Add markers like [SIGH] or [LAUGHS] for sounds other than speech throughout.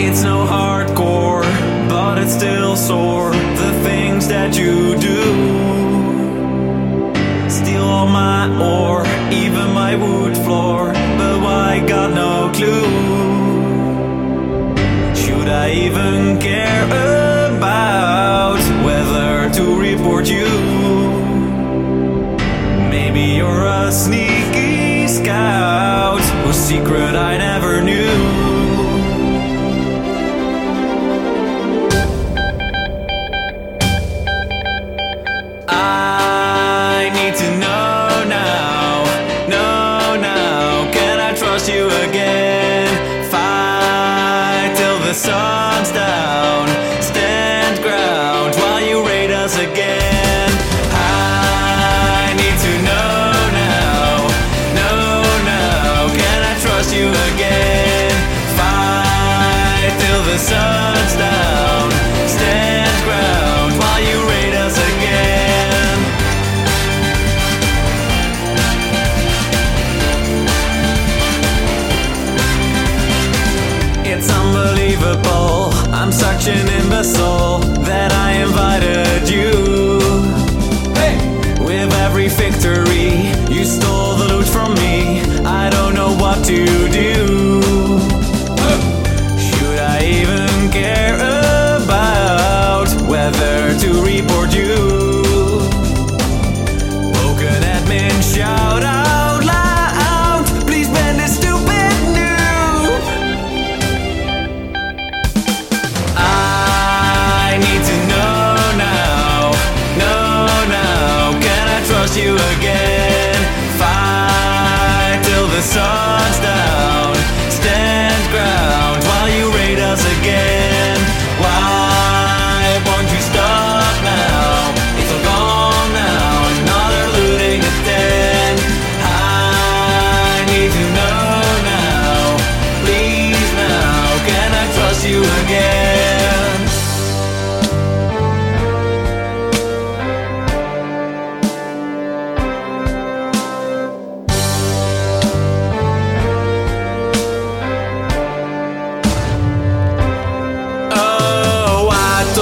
It's no hardcore, but it's still sore. The things that you do steal all my ore, even my wood floor. But I got no clue? Should I even care about whether to report you? Maybe you're a sneaky scout whose secret I sun's down, I'm such an imbecile that I invited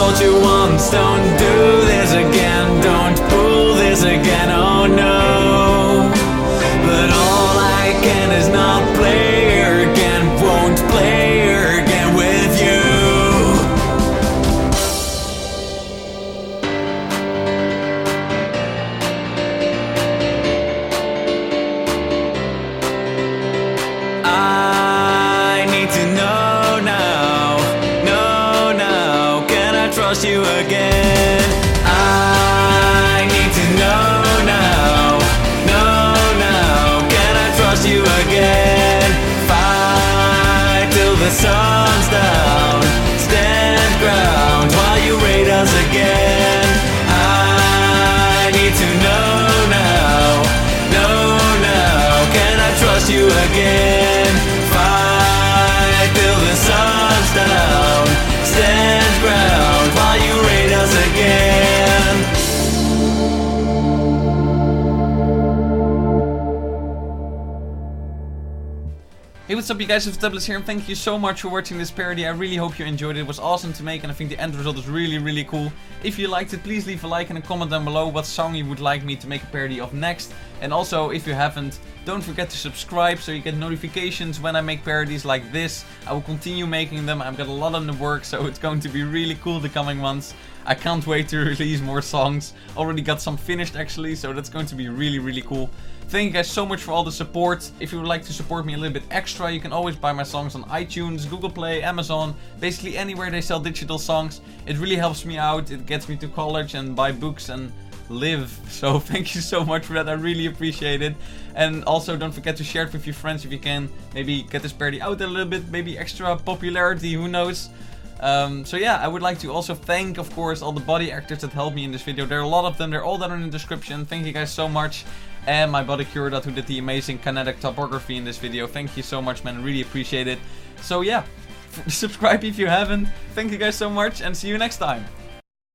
told you once, don't do this again, sun's down, stand ground while you raid us again. I need to know now, know now. Can I trust you again? What's up, you guys? It's Tablets here, and thank you so much for watching this parody. I really hope you enjoyed it. It was awesome to make, and I think the end result is really, really cool. If you liked it, please leave a like and a comment down below what song you would like me to make a parody of next. And also, if you haven't, don't forget to subscribe so you get notifications when I make parodies like this. I will continue making them. I've got a lot in the work, so it's going to be really cool the coming months. I can't wait to [LAUGHS] release more songs. Already got some finished actually, so that's going to be really, really cool. Thank you guys so much for all the support. If you would like to support me a little bit extra, you can always buy my songs on iTunes, Google Play, Amazon, basically anywhere they sell digital songs. It really helps me out. It gets me to college and buy books and live. [LAUGHS] So thank you so much for that. I really appreciate it. And also don't forget to share it with your friends if you can. Maybe get this parody out a little bit, maybe extra popularity, who knows. Um, so yeah, I would like to also thank, of course, all the body actors that helped me in this video. There are a lot of them. They're all down in the description. Thank you guys so much. And my buddy curator who did the amazing kinetic typography in this video. Thank you so much, man. Really appreciate it. So yeah, [LAUGHS] subscribe if you haven't. Thank you guys so much, and see you next time.